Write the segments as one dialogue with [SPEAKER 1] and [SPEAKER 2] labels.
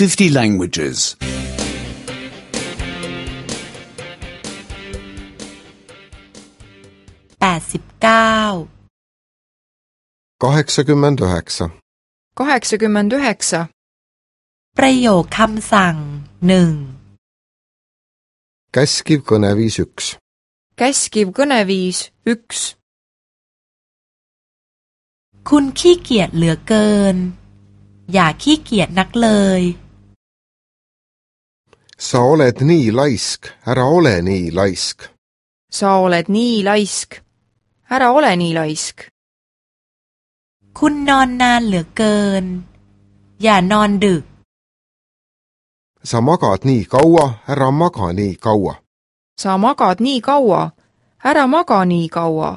[SPEAKER 1] 50 languages.
[SPEAKER 2] 89
[SPEAKER 3] kaheksakümmend üheksa,
[SPEAKER 4] kaheksakümmend üheksa,
[SPEAKER 2] ประโยคคำสั่งหนึ่ง
[SPEAKER 3] käskiv kõneviis üks,
[SPEAKER 4] käskiv kõneviis üks,
[SPEAKER 2] คุณขี้เกียจเหลือเกิน อย่าขี้เกียจนักเลย
[SPEAKER 3] sa oled nii laisk, ära ole nii laisk,
[SPEAKER 4] sa oled nii laisk, ära ole nii laisk,
[SPEAKER 2] คุณนอนนานเหลือเกิน อย่านอนดึก
[SPEAKER 3] sa magad nii kaua, ära maga nii kaua,
[SPEAKER 4] sa magad nii kaua, ära maga nii kaua,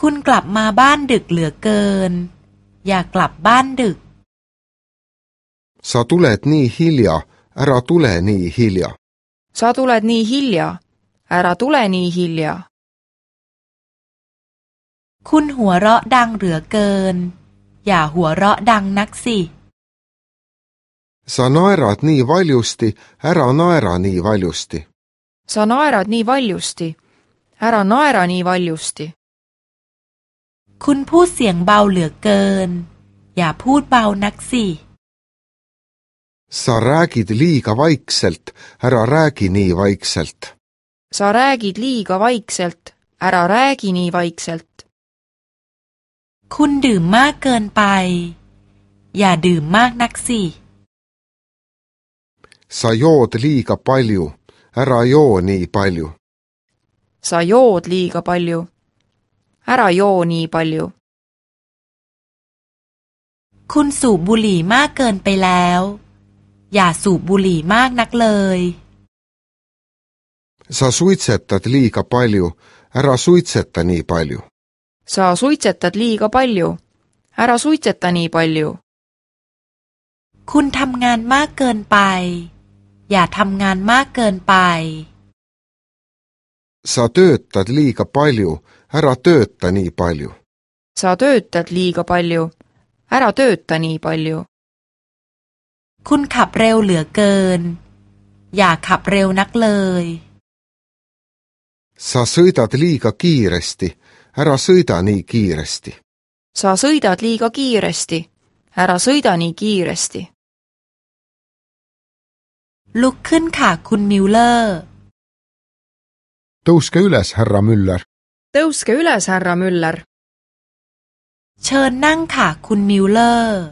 [SPEAKER 2] คุณกลับมาบ้านดึกเหลือเกิน อย่ากลับบ้านดึก
[SPEAKER 3] sa tuled nii hilja, ära tule nii hilja ,
[SPEAKER 4] sa tuled nii hilja , ära tule nii hilja ,
[SPEAKER 2] คุณหัวเราะดังเหลือเกิน อย่าหัวเราะดังนักสิ
[SPEAKER 3] sa naerad nii valjusti , ära naera nii valjusti ,
[SPEAKER 4] sa naerad nii valjusti , ära naera nii valjusti ,
[SPEAKER 2] คุณพูดเสียงเบาเหลือเกิน อย่าพูดเบานักสิ
[SPEAKER 3] sa räägid liiga vaikselt , ära räägi nii vaikselt ,
[SPEAKER 4] sa räägid liiga vaikselt , ära räägi nii vaikselt ,
[SPEAKER 2] คุณดื่มมากเกินไป อย่าดื่มมากนักสิ
[SPEAKER 3] sa jood liiga palju , ära joo nii palju ,
[SPEAKER 4] sa jood liiga palju , ära joo nii palju ,
[SPEAKER 2] คุณสูบบุหรี่มากเกินไปแล้ว อย่าสูบบุหรี่มากนักเลย
[SPEAKER 3] sa suitsetad liiga palju, ära suitseta nii palju,
[SPEAKER 4] sa suitsetad liiga palju, ära suitseta nii palju,
[SPEAKER 2] คุณทำงานมากเกินไป อย่าทำงานมากเกินไป
[SPEAKER 3] sa töötad liiga palju, ära tööta nii palju,
[SPEAKER 4] sa töötad liiga palju, ära tööta nii palju,
[SPEAKER 2] คุณขับเร็วเหลือเกิน อย่าขับเร็วนักเลย
[SPEAKER 3] sa sõidad liiga kiiresti, ära sõida nii kiiresti,
[SPEAKER 4] sa sõidad liiga kiiresti, ära sõida nii kiiresti,
[SPEAKER 2] ลุกขึ้นค่ะคุณมิลเลอร์
[SPEAKER 3] tõuske üles, härra Müller,
[SPEAKER 4] tõuske üles, härra Müller,
[SPEAKER 2] เชิญนั่งค่ะคุณมิลเลอร์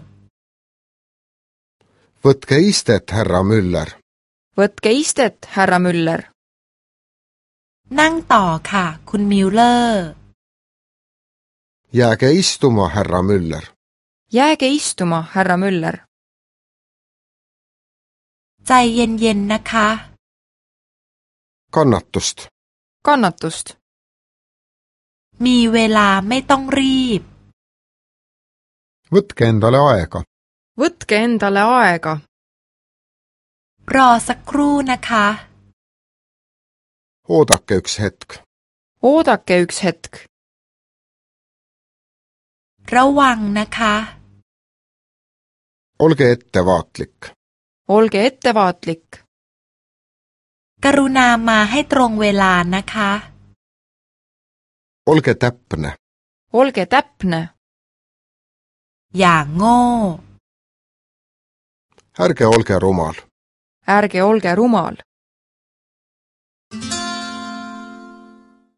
[SPEAKER 3] võtke istet , härra Müller ,
[SPEAKER 4] võtke istet , härra Müller ,
[SPEAKER 2] นั่งต่อค่ะคุณมิลเลอร์
[SPEAKER 3] jääge istuma , härra Müller ,
[SPEAKER 4] jääge istuma , härra Müller ,
[SPEAKER 2] ใจเย็นๆนะคะ
[SPEAKER 3] kannatust ,
[SPEAKER 4] kannatust ,
[SPEAKER 2] มีเวลาไม่ต้องรีบ
[SPEAKER 3] võtke endale aega ,
[SPEAKER 4] võtke endale aega ,
[SPEAKER 2] รอสักครู่นะคะ
[SPEAKER 3] oodake üks hetk ,
[SPEAKER 4] oodake üks hetk ,
[SPEAKER 2] ระวังนะคะ
[SPEAKER 3] olge ettevaatlik ,
[SPEAKER 4] olge ettevaatlik ,
[SPEAKER 2] กรุณามาให้ตรงเวลานะคะ
[SPEAKER 3] olge täpne ,
[SPEAKER 4] olge täpne ,
[SPEAKER 2] อย่างโง่
[SPEAKER 3] ärge olge rumal,
[SPEAKER 4] ärge olge rumal